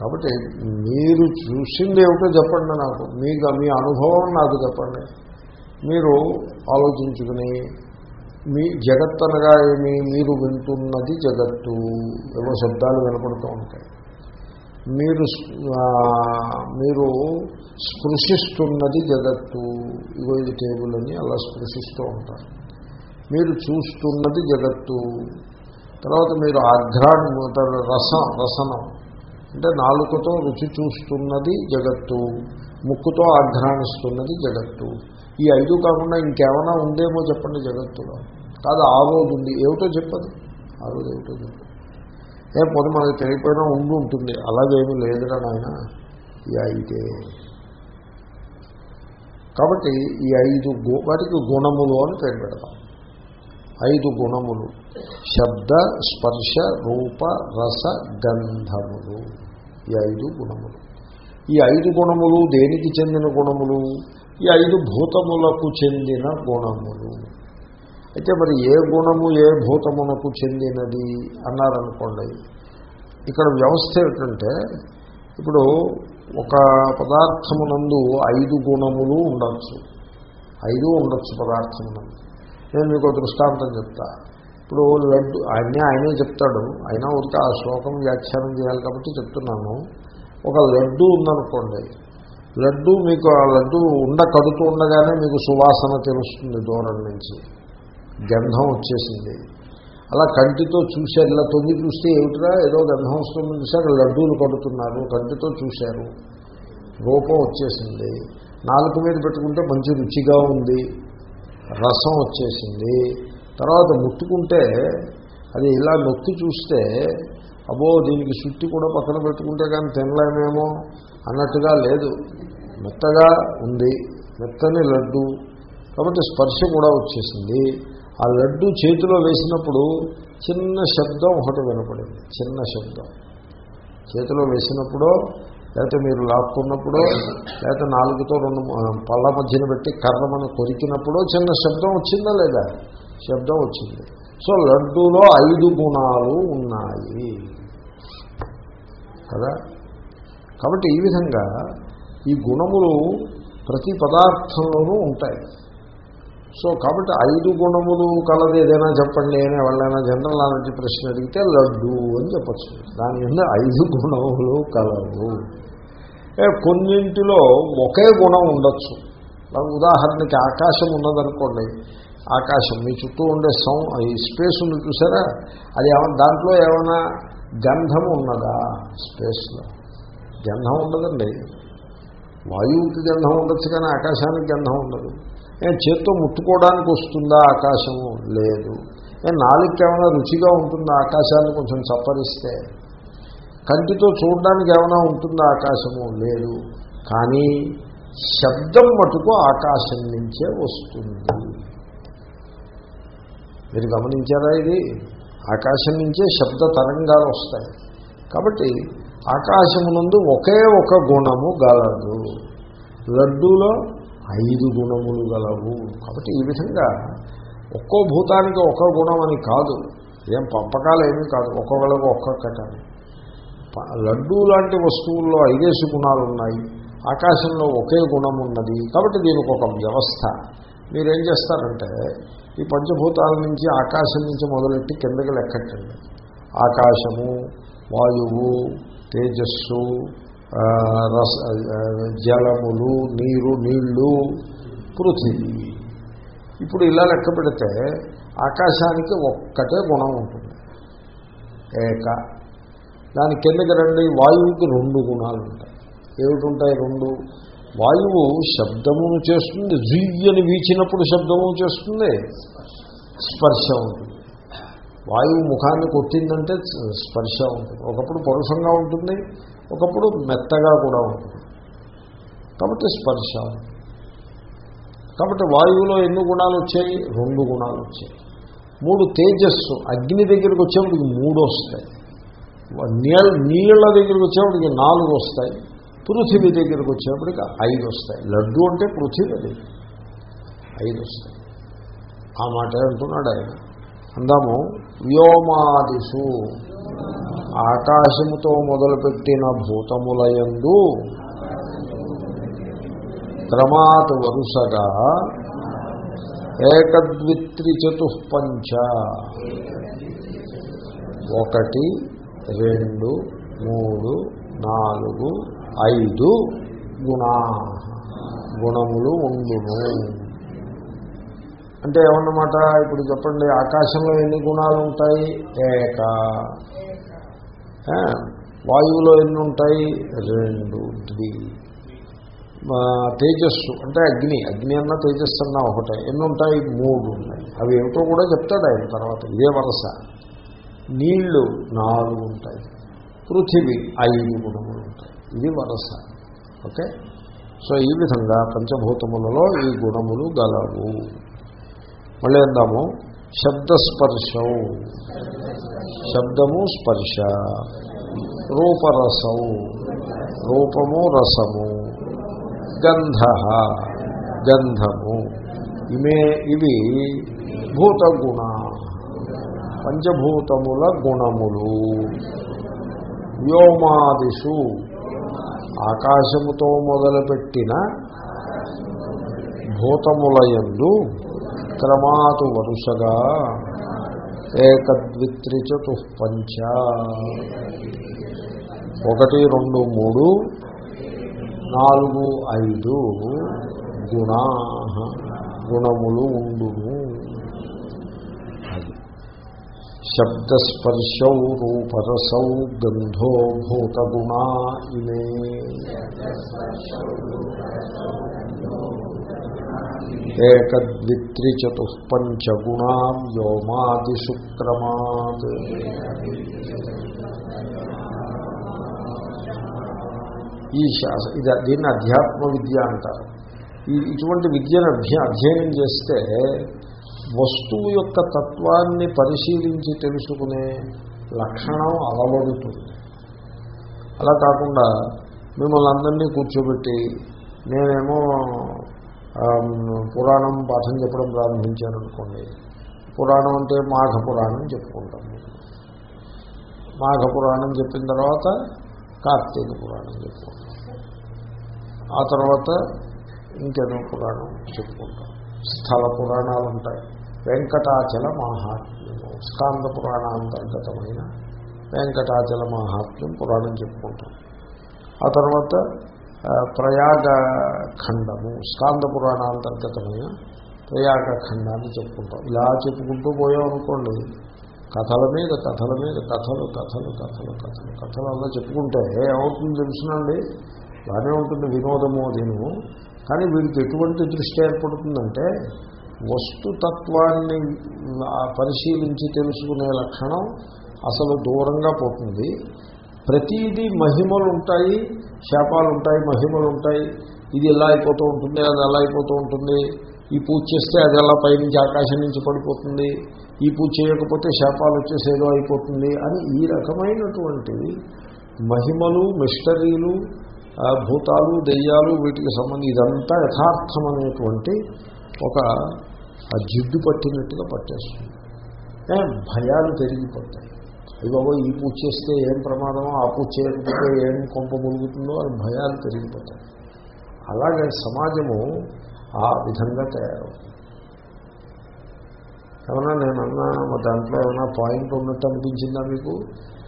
కాబట్టి మీరు చూసింది ఏమిటో చెప్పండి నాకు. మీకు మీ అనుభవం నాకు చెప్పండి. మీరు ఆలోచించుకుని మీ జగత్ అనగా ఏమి మీరు వింటున్నది జగత్తు ఏవో శబ్దాలు వినపడుతూ ఉంటాయి. మీరు మీరు స్పృశిస్తున్నది జగత్తు. ఇగో ఇది టేబుల్ అని అలా స్పృశిస్తూ ఉంటారు. మీరు చూస్తున్నది జగత్తు. తర్వాత మీరు ఆఘ్రాణం రసం రసనం. అంటే నాలుకతో రుచి చూస్తున్నది జగత్తు. ముక్కుతో ఆఘ్రాణిస్తున్నది జగత్తు. ఈ ఐదు కాకుండా ఇంకేమైనా ఉందేమో చెప్పండి జగత్తులో. కాదు ఆ రోజు ఉంది. ఏమిటో చెప్పదు. ఆ రోజు ఏమిటో చెప్పదు. ఏ పోతే మనకి తెలియపోయినా ఉండి ఉంటుంది. అలాగేమీ లేదురా నాయన. ఈ ఐదే. కాబట్టి ఈ ఐదు వాటికి గుణములు అని పేరు పెడతాం. ఐదు గుణములు. శబ్ద స్పర్శ రూప రస గంధములు. ఈ ఐదు గుణములు. ఈ ఐదు గుణములు దేనికి చెందిన గుణములు? ఈ ఐదు భూతములకు చెందిన గుణములు. అయితే మరి ఏ గుణము ఏ భూతమునకు చెందినది అన్నారనుకోండి ఇక్కడ వ్యవస్థ ఏమిటంటే ఇప్పుడు ఒక పదార్థమునందు ఐదు గుణములు ఉండొచ్చు. ఐదు ఉండొచ్చు పదార్థమునందు. నేను మీకు దృష్టాంతం చెప్తా. ఇప్పుడు లడ్డు ఆయనే ఆయనే చెప్తాడు. అయినా ఒక ఆ శ్లోకం వ్యాఖ్యానం చేయాలి కాబట్టి చెప్తున్నాను. ఒక లడ్డు ఉందనుకోండి లడ్డు మీకు ఆ లడ్డు ఉండ కడుతూ ఉండగానే మీకు సువాసన తెలుస్తుంది దూరం నుంచి. గంధం వచ్చేసింది. అలా కంటితో చూశారు. ఇలా తొంగి చూస్తే ఏమిటిరా? ఏదో గంధం వస్తుంది చూశారు లడ్డూలు కడుతున్నారు. కంటితో చూశారు. రూపం వచ్చేసింది. నాలుగు మీద పెట్టుకుంటే మంచి రుచిగా ఉంది. రసం వచ్చేసింది. తర్వాత ముట్టుకుంటే అది ఇలా నొక్కి చూస్తే అబ్బో దీనికి చుట్టి కూడా పక్కన పెట్టుకుంటే కానీ తినలేమేమో. అన్నట్టుగా లేదు. మెత్తగా ఉంది. మెత్తని లడ్డు. కాబట్టి స్పర్శ కూడా వచ్చేసింది. ఆ లడ్డు చేతిలో వేసినప్పుడు చిన్న శబ్దం ఒకటి వినపడింది. చిన్న శబ్దం. చేతిలో వేసినప్పుడో లేకపోతే మీరు లాక్కున్నప్పుడో లేకపోతే నాలుగుతో రెండు పళ్ళ మధ్యన పెట్టి కర్రమని కొరికినప్పుడో చిన్న శబ్దం వచ్చిందా లేదా? శబ్దం వచ్చింది. సో లడ్డూలో ఐదు గుణాలు ఉన్నాయి. కదా? కాబట్టి ఈ విధంగా ఈ గుణములు ప్రతి పదార్థంలోనూ ఉంటాయి. సో కాబట్టి ఐదు గుణములు కలది ఏదైనా చెప్పండి అని ఎవరైనా జనరల్ నాలెడ్జ్ ప్రశ్న అడిగితే లడ్డు అని చెప్పచ్చు. దాని మీద ఐదు గుణములు కలవు కొన్నింటిలో ఒకే గుణం ఉండొచ్చు. ఉదాహరణకి ఆకాశం ఉన్నదనుకోండి ఆకాశం మీ చుట్టూ ఉండే సౌ ఈ స్పేస్ ఉంది చూసారా? అది ఏమన్నా దాంట్లో ఏమైనా గంధం ఉన్నదా? స్పేస్లో గంధం ఉండదండి. వాయువుకి గంధం ఉండొచ్చు కానీ ఆకాశానికి గంధం ఉండదు. ఏ చేత్తో ముట్టుకోవడానికి వస్తుందా ఆకాశము లేదు. ఏ నాలుగుకి ఏమైనా రుచిగా ఉంటుందా ఆకాశాన్ని కొంచెం చప్పరిస్తే? కంటితో చూడడానికి ఏమైనా ఉంటుందా ఆకాశము? లేదు. కానీ శబ్దం మటుకు ఆకాశం నుంచే వస్తుంది. మీరు గమనించారా ఇది? ఆకాశం నుంచే శబ్ద తరంగాలు వస్తాయి. కాబట్టి ఆకాశమునందు ఒకే ఒక గుణము గలదు. లడ్డూలో ఐదు గుణములు గలవు. కాబట్టి ఈ విధంగా ఒక్కో భూతానికి ఒక్కో గుణం అని కాదు. ఏం పంపకాలు ఏమీ కాదు. ఒక్కొక్కళ్ళకు ఒక్కొక్కటని లడ్డూ లాంటి వస్తువుల్లో ఐదేసి గుణాలు ఉన్నాయి. ఆకాశంలో ఒకే గుణం ఉన్నది. కాబట్టి దీనికి ఒక వ్యవస్థ. మీరేం చేస్తారంటే ఈ పంచభూతాల నుంచి ఆకాశం నుంచి మొదలెట్టి కిందకి లెక్కట్టండి ఆకాశము వాయువు తేజస్సు రస జలములు నీరు నీళ్ళు పృథివీ. ఇప్పుడు ఇలా లెక్క పెడితే ఆకాశానికి ఒక్కటే గుణం ఉంటుంది. ఏక. దాని కిందకి రండి వాయువుకి రెండు గుణాలు ఉంటాయి. ఏమిటి రెండు? వాయువు శబ్దమును చేస్తుంది జుయ్యని వీచినప్పుడు శబ్దము చేస్తుంది స్పర్శ ఉంటుంది. వాయువు ముఖాన్ని కొట్టిందంటే స్పర్శ ఉంటుంది. ఒకప్పుడు పరుషంగా ఉంటుంది ఒకప్పుడు మెత్తగా కూడా ఉంటుంది. కాబట్టి స్పర్శ కాబట్టి వాయువులో ఎన్ని గుణాలు వచ్చాయి? రెండు గుణాలు వచ్చాయి. మూడు తేజస్సు. అగ్ని దగ్గరికి వచ్చేప్పటికి మూడు వస్తాయి. నీళ్ళ నీళ్ళ దగ్గరికి వచ్చేప్పటికి నాలుగు వస్తాయి. పృథివీ దగ్గరికి వచ్చేప్పటికి ఐదు వస్తాయి. లడ్డు అంటే పృథివీ అది. ఐదు వస్తాయి. ఆ మాట అంటున్నాడు ఆయన. అందాము వ్యోమాదిషు. ఆకాశముతో మొదలుపెట్టిన భూతములయందు క్రమాత్ వరుసగా ఏకద్విత్రి చతుఃపంచ ఒకటి రెండు మూడు నాలుగు ఐదు గుణా గుణములు ఉండును. అంటే ఏమన్నమాట? ఇప్పుడు చెప్పండి ఆకాశంలో ఎన్ని గుణాలు ఉంటాయి ఏక వాయువులో ఎన్ని ఉంటాయి రెండు ద్వి తేజస్సు అంటే అగ్ని. అగ్ని అన్న తేజస్సు అన్న ఒకటే. ఎన్ని ఉంటాయి మూడు ఉన్నాయి. అవి ఏమిటో కూడా చెప్తాడు ఆయన తర్వాత ఇదే వరస. నీళ్ళు నాలుగు ఉంటాయి. పృథివీ ఐదు గుణములు ఉంటాయి ఇది వరస. ఓకే? సో ఈ విధంగా పంచభూతములలో ఈ గుణములు గలవు. మళ్ళీ అందాము శబ్దస్పర్శం. శబ్దము స్పర్శ. రూపరసం. రూపము రసము. గంధ. గంధము. ఇమే ఇవి భూతగుణ. పంచభూతముల గుణములు. వ్యోమాదిషు. ఆకాశముతో మొదలుపెట్టిన భూతములయందు క్రమాతు వరుసగా ఏకద్విత్రి చతుపంచ ఒకటి రెండు మూడు నాలుగు ఐదు గుణా గుణములు ఉండును. శబ్దస్పర్శౌ రూపరసౌ గంధో భూతగుణా ఇమే ఏకద్విత్రి చతుఃపంచగుణా వ్యోమాదిశుక్రమాత్ ఈ శాస ఇది దీన్ని అధ్యాత్మ విద్య అంటారు. ఈ ఇటువంటి విద్యను అధ్య అధ్యయనం చేస్తే వస్తువు యొక్క తత్వాన్ని పరిశీలించి తెలుసుకునే లక్షణం అలవడుతుంది. అలా కాకుండా మిమ్మల్ని అందరినీ కూర్చోబెట్టి నేనేమో పురాణం పాఠం చెప్పడం ప్రారంభించాను అనుకోండి. పురాణం అంటే మాఘ పురాణం చెప్పుకుంటాం. మాఘ పురాణం చెప్పిన తర్వాత కార్తీక పురాణం చెప్పుకుంటాం. ఆ తర్వాత ఇంకేదో పురాణం చెప్పుకుంటాం. స్థల పురాణాలు ఉంటాయి. వెంకటాచల మహాత్మ్యము స్కాంద పురాణాంతర్గతమైన వెంకటాచల మహాత్మ్యం పురాణం చెప్పుకుంటాం. ఆ తర్వాత ప్రయాగ ఖండము స్కాంద పురాణాంతర్గతమైన ప్రయాగ ఖండాన్ని చెప్పుకుంటాం. ఇలా చెప్పుకుంటూ పోయామనుకోండి కథల మీద కథల మీద కథలు కథలు కథలు కథలు కథలు అలా చెప్పుకుంటే ఏమవుతుంది తెలుసునండి? బాగానే ఉంటుంది వినోదము అదిను. కానీ వీరికి ఎటువంటి దృష్టి ఏర్పడుతుందంటే వస్తుతత్వాన్ని పరిశీలించి తెలుసుకునే లక్షణం అసలు దూరంగా పోతుంది. ప్రతీది మహిమలు ఉంటాయి శాపాలు ఉంటాయి మహిమలు ఉంటాయి ఇది ఎలా అయిపోతూ ఉంటుంది అది ఎలా అయిపోతూ ఉంటుంది ఈ పూజ చేస్తే అది ఎలా పైనుంచి ఆకాశం నుంచి పడిపోతుంది ఈ పూజ చేయకపోతే శాపాలు వచ్చేసేదో అయిపోతుంది అని ఈ రకమైనటువంటి మహిమలు మిస్టరీలు భూతాలు దెయ్యాలు వీటికి సంబంధించి ఇదంతా యథార్థమనేటువంటి ఒక జిడ్డు పట్టినట్టుగా పట్టేస్తుంది. భయాలు పెరిగిపోతాయి. అవి బాబో ఈ పూజ చేస్తే ఏం ప్రమాదమో ఆ పూజ చేయకపోతే ఏం కొంప మురుగుతుందో అని భయాలు పెరిగిపోతాయి. అలాగే సమాజము ఆ విధంగా తయారవుతుంది. ఏమన్నా నేను అన్నా మా దాంట్లో ఏమైనా పాయింట్ ఉన్నట్టు అనిపించిందా మీకు?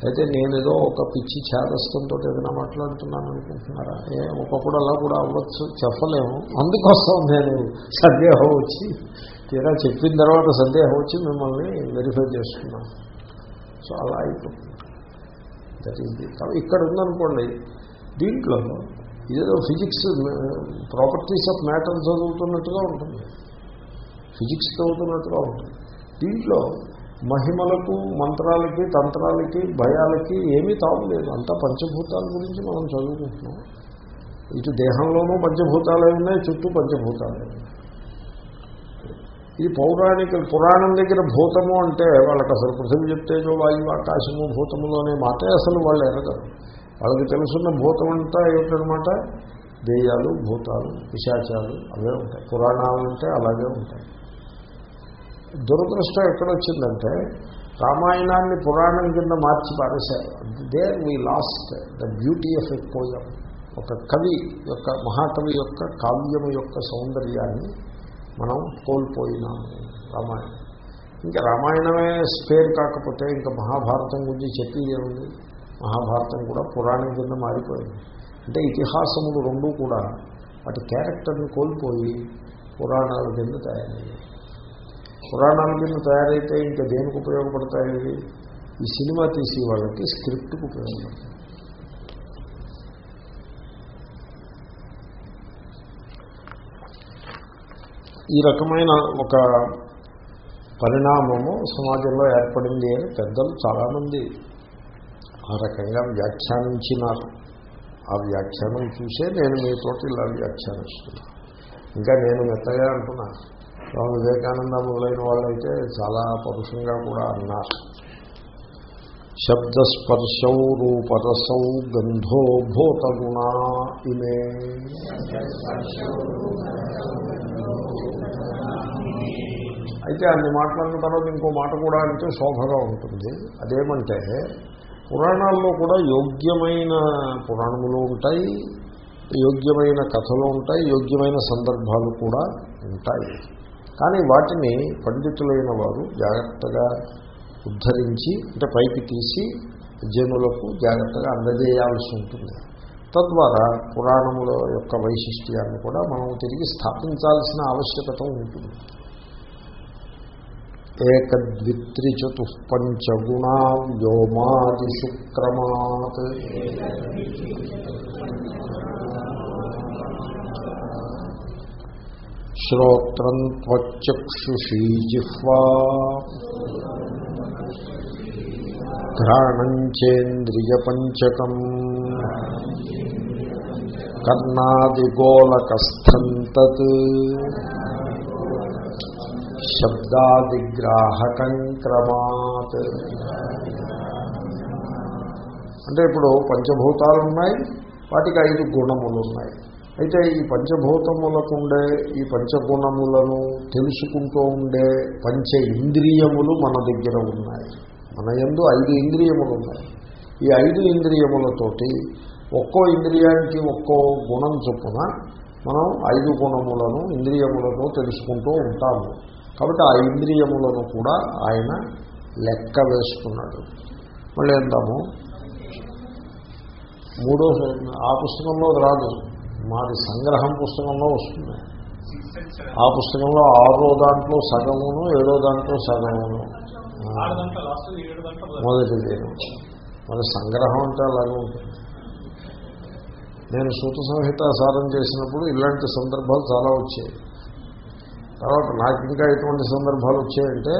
అయితే నేనేదో ఒక పిచ్చి ఛాదస్తంతో ఏదైనా మాట్లాడుతున్నాను అనుకుంటున్నారా? ఏ ఒకప్పుడు అలా కూడా అవ్వచ్చు చెప్పలేము. అందుకోసం నేను సందేహం వచ్చి తీరా చెప్పిన తర్వాత సందేహం వచ్చి మిమ్మల్ని వెరిఫై చేసుకున్నాను. సో అలా అయిపోతుంది దట్ ఈస్ ది ఇక్కడ ఉందనుకోండి దీంట్లో ఇదేదో ఫిజిక్స్ ప్రాపర్టీస్ ఆఫ్ మ్యాటర్ చదువుతున్నట్టుగా ఉంటుంది. ఫిజిక్స్ చదువుతున్నట్టుగా ఉంటుంది. దీంట్లో మహిమలకు మంత్రాలకి తంత్రాలకి భయాలకి ఏమీ తావులేదు అంతా పంచభూతాల గురించి మనం చదువుకుంటున్నాం. ఇటు దేహంలోనూ పంచభూతాలే ఉన్నాయి చుట్టూ పంచభూతాలే ఉన్నాయి. ఇది పౌరాణిక పురాణం దగ్గర భూతము అంటే వాళ్ళకి అసలు పృథివీ చెప్తేజో వాయువు ఆకాశము భూతములోనే మాటే అసలు వాళ్ళు ఎరగరు. వాళ్ళకి తెలుసున్న భూతం అంతా ఏమిటనమాట? దేయాలు భూతాలు పిశాచాలు అవే ఉంటాయి. పురాణాలు అంటే అలాగే ఉంటాయి. దురదృష్టం ఎక్కడొచ్చిందంటే రామాయణాన్ని పురాణం కింద మార్చి పారేశారు. They we lost the beauty of a poem ఒక కవి యొక్క మహాకవి యొక్క కావ్యము యొక్క సౌందర్యాన్ని మనం కోల్పోయినాము రామాయణం. ఇంకా రామాయణమే స్పేర్ కాకపోతే ఇంకా మహాభారతం గురించి చెప్పేది ఏముంది? మహాభారతం కూడా పురాణం కింద మారిపోయింది. అంటే ఇతిహాసములు రెండూ కూడా వాటి క్యారెక్టర్ని కోల్పోయి పురాణాల కింద తయారయ్యాయి. పురాణాల కింద తయారైతే ఇంకా దేనికి ఉపయోగపడతాయి? ఈ సినిమా తీసి వాళ్ళకి స్క్రిప్ట్కి ఉపయోగపడతాయి. ఈ రకమైన ఒక పరిణామము సమాజంలో ఏర్పడింది అని పెద్దలు చాలామంది ఆ రకంగా వ్యాఖ్యానించినారు. ఆ వ్యాఖ్యానం చూసే నేను మీతోటి ఇలా వ్యాఖ్యానిస్తున్నాను. ఇంకా నేను మెత్తగా అంటున్నా. స్వామి వివేకానంద మొదలైన వాళ్ళైతే చాలా పరుషంగా కూడా అన్నారు. శబ్దస్పర్శౌ రూపరసౌ గంధో భూతగుణా ఇమే. అయితే అన్ని మాట్లాడిన తర్వాత ఇంకో మాట కూడా అంటే శోభగా ఉంటుంది. అదేమంటే పురాణాల్లో కూడా యోగ్యమైన పురాణములు ఉంటాయి యోగ్యమైన కథలు ఉంటాయి యోగ్యమైన సందర్భాలు కూడా ఉంటాయి. కానీ వాటిని పండితులైన వారు జాగ్రత్తగా ఉద్ధరించి అంటే పైకి తీసి జనులకు జాగ్రత్తగా అందజేయాల్సి ఉంటుంది. తద్వారా పురాణముల యొక్క వైశిష్ట్యాన్ని కూడా మనం తిరిగి స్థాపించాల్సిన ఆవశ్యకత ఉంటుంది. ఏకద్విత్రిచతుఃపంచగుణా వ్యోమాదిశుక్రమాత్ శ్రోత్రం త్వచక్షుషీ జిహ్వా ఘ్రాణంచేంద్రియపంచకం. కర్ణాదిగోళకస్థం తత్ శబ్దాదిగ్రాహకం క్రమాత్ అంటే ఇప్పుడు పంచభూతాలు ఉన్నాయి వాటికి ఐదు గుణములు ఉన్నాయి అయితే ఈ పంచభూతములకు ఉండే ఈ పంచగుణములను తెలుసుకుంటూ ఉండే పంచ ఇంద్రియములు మన దగ్గర ఉన్నాయి. మన ఎందు ఐదు ఇంద్రియములు ఉన్నాయి ఈ ఐదు ఇంద్రియములతోటి ఒక్కో ఇంద్రియానికి ఒక్కో గుణం చొప్పున మనం ఐదు గుణములను ఇంద్రియములను తెలుసుకుంటూ ఉంటాము. కాబట్టి ఆ ఇంద్రియములను కూడా ఆయన లెక్క వేసుకున్నాడు మళ్ళీ అందాము మూడో ఆ పుస్తకంలో రాదు. మాది సంగ్రహం పుస్తకంలో వస్తుంది. ఆ పుస్తకంలో ఆరో దాంట్లో సగమును ఏడో దాంట్లో సగమును. మొదటిది మన సంగ్రహం అంటే అలాగే ఉంటుంది. నేను సూత సంహిత సారం చేసినప్పుడు ఇలాంటి సందర్భాలు చాలా వచ్చాయి. తర్వాత నాకు ఇంకా ఎటువంటి సందర్భాలు వచ్చాయంటే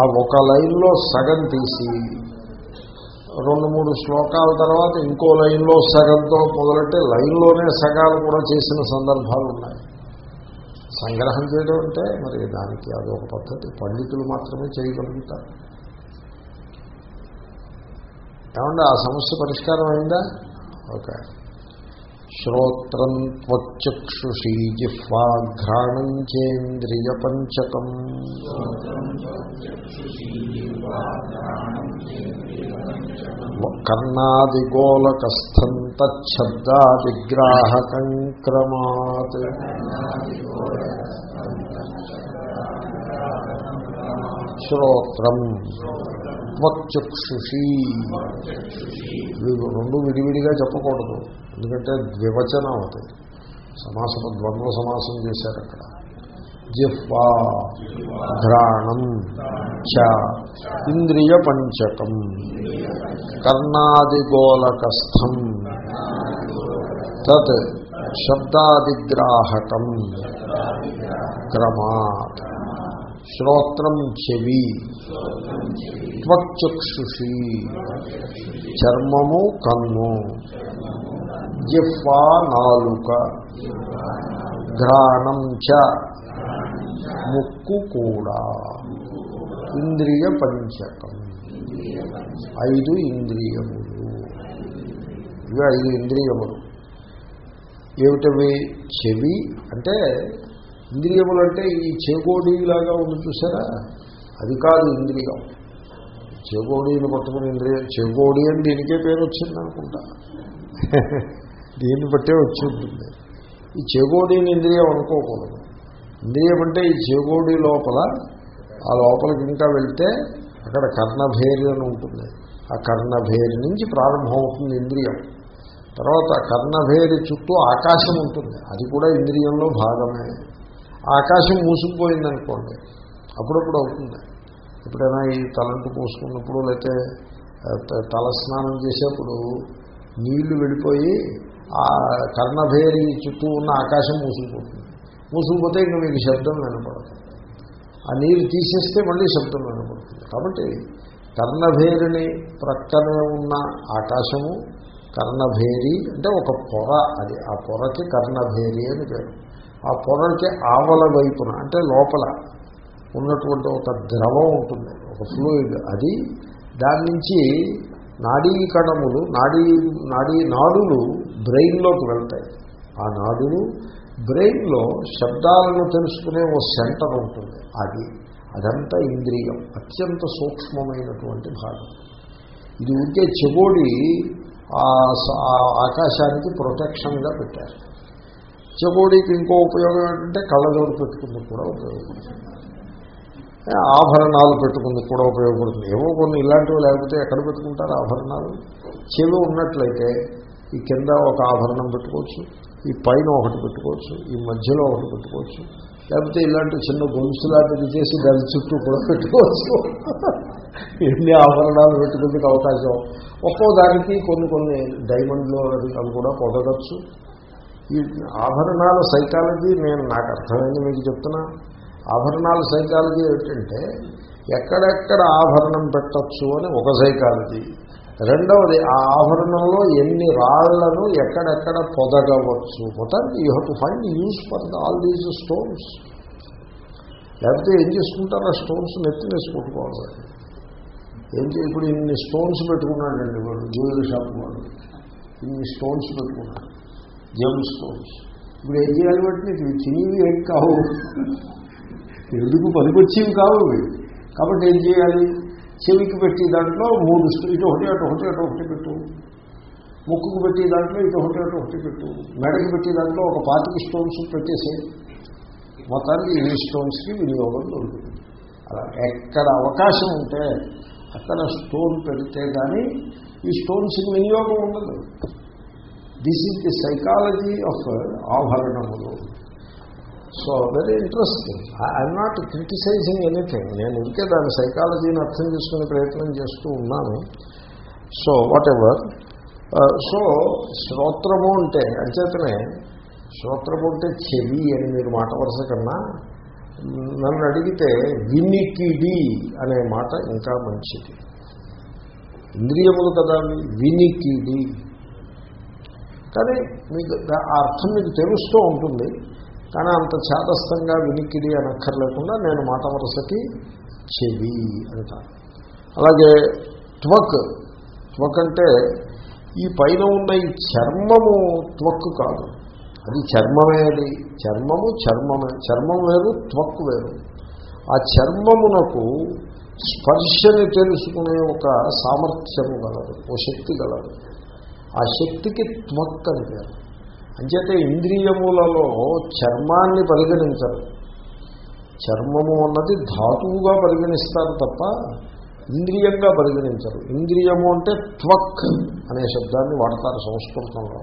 ఆ ఒక లైన్లో సగం తీసి రెండు మూడు శ్లోకాల తర్వాత ఇంకో లైన్లో సగంతో మొదలెట్టి లైన్లోనే సగాలు కూడా చేసిన సందర్భాలు ఉన్నాయి. సంగ్రహం చేయడం అంటే మరి దానికి అదొక పద్ధతి. పండితులు మాత్రమే చేయగలుగుతారు. ఏమంటే ఆ సమస్య పరిష్కారం అయిందా? ఓకే. శ్రోత్రం త్వచక్షుషీ జిహ్వాఘ్రాణం చేంద్రియ పంచకం కర్ణాదిగోళకస్థం తచ్చబ్దాదిగ్రాహకం క్రమాత్. శ్రోత్రం త్వచక్షుషీ రెండు విడివిడిగా చెప్పకూడదు. ఎందుకంటే ద్వివచనం అది. సమాసం ద్వంద్వ సమాసం చేశారు అక్కడ. జిహ్వా ఘ్రాణం చ ఇంద్రియ పంచకం. కర్ణాదిగోళకస్థం తత్ శబ్దాదిగ్రాహకం క్రమాత్. శ్రోత్రం చెవి త్వక్చక్షుషి చర్మము కన్ను. జిహ్వా నాలుక ఘ్రాణం చ. ముక్కు కూడా. ఇంద్రియ పంచకం. ఐదు ఇంద్రియములు. ఇవి ఐదు ఇంద్రియములు. ఏమిటవి? చెవి అంటే ఇంద్రియములు అంటే ఈ చెగోడీలాగా ఉంది చూసారా? అది కాదు ఇంద్రియం. చెగోడీని పట్టుకుని ఇంద్రియం చెగోడి అని దీనికే పేరు వచ్చింది అనుకుంటా దీన్ని బట్టే వచ్చి ఉంటుంది ఈ చెగోడీని ఇంద్రియం అనుకోకూడదు. ఇంద్రియం అంటే ఈ చెగోడి లోపల ఆ లోపలికి ఇంకా వెళ్తే అక్కడ కర్ణభేరి అని ఉంటుంది. ఆ కర్ణభేరి నుంచి ప్రారంభమవుతుంది ఇంద్రియం. తర్వాత కర్ణభేరి చుట్టూ ఆకాశం ఉంటుంది. అది కూడా ఇంద్రియంలో భాగమే. ఆకాశం మూసుకుపోయింది అనుకోండి అప్పుడప్పుడు అవుతుంది. ఎప్పుడైనా ఈ తలంటు పోసుకున్నప్పుడు లేకపోతే తల స్నానం చేసేప్పుడు నీళ్ళు వెళ్ళిపోయి ఆ కర్ణభేరి చుట్టూ ఉన్న ఆకాశం మూసుకుపోతుంది. మూసుకుపోతే ఇంకా మీకు శబ్దం వినపడుతుంది ఆ నీరు తీసేస్తే మళ్ళీ శబ్దం వినపడుతుంది. కాబట్టి కర్ణభేరిని ప్రక్కనే ఉన్న ఆకాశము కర్ణభేరి అంటే ఒక పొర అది. ఆ పొరకి కర్ణభేరి అని పేరు. ఆ పొరకి ఆవల వైపున అంటే లోపల ఉన్నటువంటి ఒక ద్రవం ఉంటుంది. ఒక ఫ్లూయిడ్. అది దాని నుంచి నాడీ కణములు నాడీ నాడీ నాడులు బ్రెయిన్లోకి వెళ్తాయి. ఆ నాడులు బ్రెయిన్లో శబ్దాలను తెలుసుకునే ఓ సెంటర్ ఉంటుంది. అది అదంతా ఇంద్రియం అత్యంత సూక్ష్మమైనటువంటి భాగం. ఇది ఉంటే చెగోడి ఆకాశానికి ప్రొటెక్షన్గా పెట్టారు. చెబోడికి ఇంకో ఉపయోగం ఏంటంటే కళ్ళజోడు పెట్టుకున్నప్పుడు కూడా ఉపయోగపడుతుంది. ఆభరణాలు పెట్టుకుంది కూడా ఉపయోగపడుతుంది. ఏవో కొన్ని ఇలాంటివి లేకపోతే ఎక్కడ పెట్టుకుంటారు ఆభరణాలు? చెవి ఉన్నట్లయితే ఈ కింద ఒక ఆభరణం పెట్టుకోవచ్చు ఈ పైన ఒకటి పెట్టుకోవచ్చు ఈ మధ్యలో ఒకటి పెట్టుకోవచ్చు లేకపోతే ఇలాంటి చిన్న గొలుసు లాంటిది చేసి దాని చుట్టూ కూడా పెట్టుకోవచ్చు. ఎన్ని ఆభరణాలు పెట్టుకుందుకు అవకాశం? ఒక్కో దానికి కొన్ని కొన్ని డైమండ్లు అవి కూడా పొదగచ్చు ఈ ఆభరణాల సైకాలజీ నేను నాకు అర్థమైంది మీకు చెప్తున్నా. ఆభరణాల సైకాలజీ ఏమిటంటే ఎక్కడెక్కడ ఆభరణం పెట్టచ్చు అని ఒక సైకాలజీ. రెండవది ఆ ఆభరణంలో ఎన్ని రాళ్ళను ఎక్కడెక్కడ పొదగవచ్చు. మొత్తానికి you have to find use for all these stones లేకపోతే ఏం చేసుకుంటారు? ఆ స్టోన్స్ నెత్తి వేసుకుంటుకోవాలి ఏం ఇప్పుడు ఇన్ని స్టోన్స్ పెట్టుకున్నాడండి వాడు జ్యువెలరీ షాప్ వాడు. ఇన్ని స్టోన్స్ పెట్టుకున్నాడు. జెమ్ స్టోన్స్ ఇప్పుడు ఏం చేయాలి బట్టి ఇవి ఏం కావు. ఎందుకు పనికొచ్చేవి కావు కాబట్టి ఏం చేయాలి? చెవికి పెట్టి దాంట్లో మూడు ఇటు ఒకటి అటు ఒకటి అటు ఒకటి పెట్టు. ముక్కుకు పెట్టి దాంట్లో ఇటు ఒకటి అటు ఒకటి పెట్టు. మెడకి పెట్టి దాంట్లో ఒక పాతికి స్టోన్స్ పెట్టేసి. మొత్తానికి ఈ స్టోన్స్కి వినియోగం దొరుకుతుంది. అలా ఎక్కడ అవకాశం ఉంటే అక్కడ స్టోన్ పెడితే కానీ ఈ స్టోన్స్కి వినియోగం ఉండదు. This is the psychology of ఆభరణములు. So very interesting I'm not criticising anything నేను ఇంకే దాని సైకాలజీని అర్థం చేసుకునే ప్రయత్నం చేస్తూ ఉన్నాను. సో వాట్ ఎవర్ సో శ్రోత్రము అంటే అంచేతనే శ్రోత్రము అంటే చెవి అని మీరు మాట వరుస కన్నా నన్ను అడిగితే వినికిడి అనే మాట ఇంకా మంచిది. ఇంద్రియములు కదా వినికిడి. కానీ మీకు ఆ అర్థం మీకు తెలుస్తూ ఉంటుంది. కానీ అంత చేతస్థంగా వినికిడి అనక్కర్లేకుండా నేను మాట వరుసకి చెవి అంటాను అలాగే త్వక్ త్వక్ అంటే ఈ పైన ఉన్న ఈ చర్మము త్వక్కు కాదు. అది చర్మమే అది. చర్మము చర్మమే. చర్మం వేరు త్వక్కు వేరు. ఆ చర్మమునకు స్పర్శని తెలుసుకునే ఒక సామర్థ్యము గలదు ఓ శక్తి గలదు. ఆ శక్తికి త్వక్ అని పేరు. అంచేతే ఇంద్రియములలో చర్మాన్ని పరిగణించరు. చర్మము అన్నది ధాతువుగా పరిగణిస్తారు తప్ప ఇంద్రియంగా పరిగణించరు. ఇంద్రియము అంటే త్వక్ అనే శబ్దాన్ని వాడతారు సంస్కృతంలో.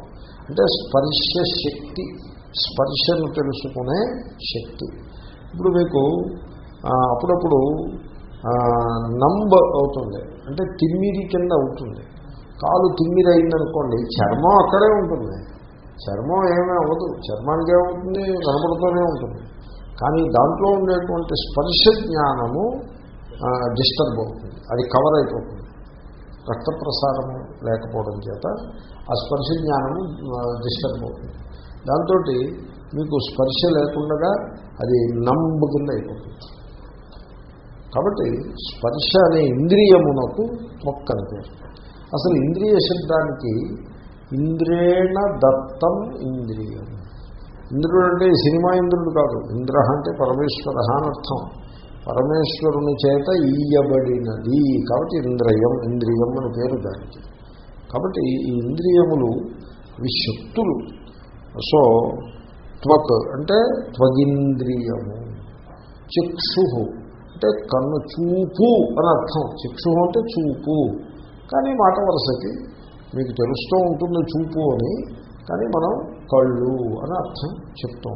అంటే స్పర్శ శక్తి స్పర్శను తెలుసుకునే శక్తి. ఇప్పుడు మీకు అప్పుడప్పుడు నంబ నంబ్ అవుతుంది. అంటే తిమ్మిరి కింద అవుతుంది. కాలు తిమ్మిరి అయిందనుకోండి చర్మం అక్కడే ఉంటుంది. చర్మం ఏమీ అవ్వదు. చర్మానికి ఏమవుతుంది కనపడుతూనే ఉంటుంది. కానీ దాంట్లో ఉండేటువంటి స్పర్శ జ్ఞానము డిస్టర్బ్ అవుతుంది. అది కవర్ అయిపోతుంది. రక్త ప్రసారం లేకపోవడం చేత ఆ స్పర్శ జ్ఞానము డిస్టర్బ్ అవుతుంది. దాంతో మీకు స్పర్శ లేకుండా అది నంబు కింద అయిపోతుంది. కాబట్టి స్పర్శ అనే ఇంద్రియమునకు మొక్క అని పేరు. అసలు ఇంద్రియ శబ్దానికి ఇంద్రేణ దత్తం ఇంద్రియం. ఇంద్రుడు అంటే ఈ సినిమా ఇంద్రుడు కాదు. ఇంద్ర అంటే పరమేశ్వర అని అర్థం. పరమేశ్వరుని చేత ఈయబడినది. కాబట్టి ఇంద్రియం ఇంద్రియం అని పేరు దానికి. కాబట్టి ఈ ఇంద్రియములు అవి శక్తులు. సో త్వక్ అంటే త్వగింద్రియము. చిక్షు అంటే కన్ను చూపు అని అర్థం. చిక్షు అంటే చూపు. కానీ మాట వరుసకి మీకు తెలుస్తూ ఉంటుంది చూపు అని కానీ మనం కళ్ళు అని అర్థం చెప్తూ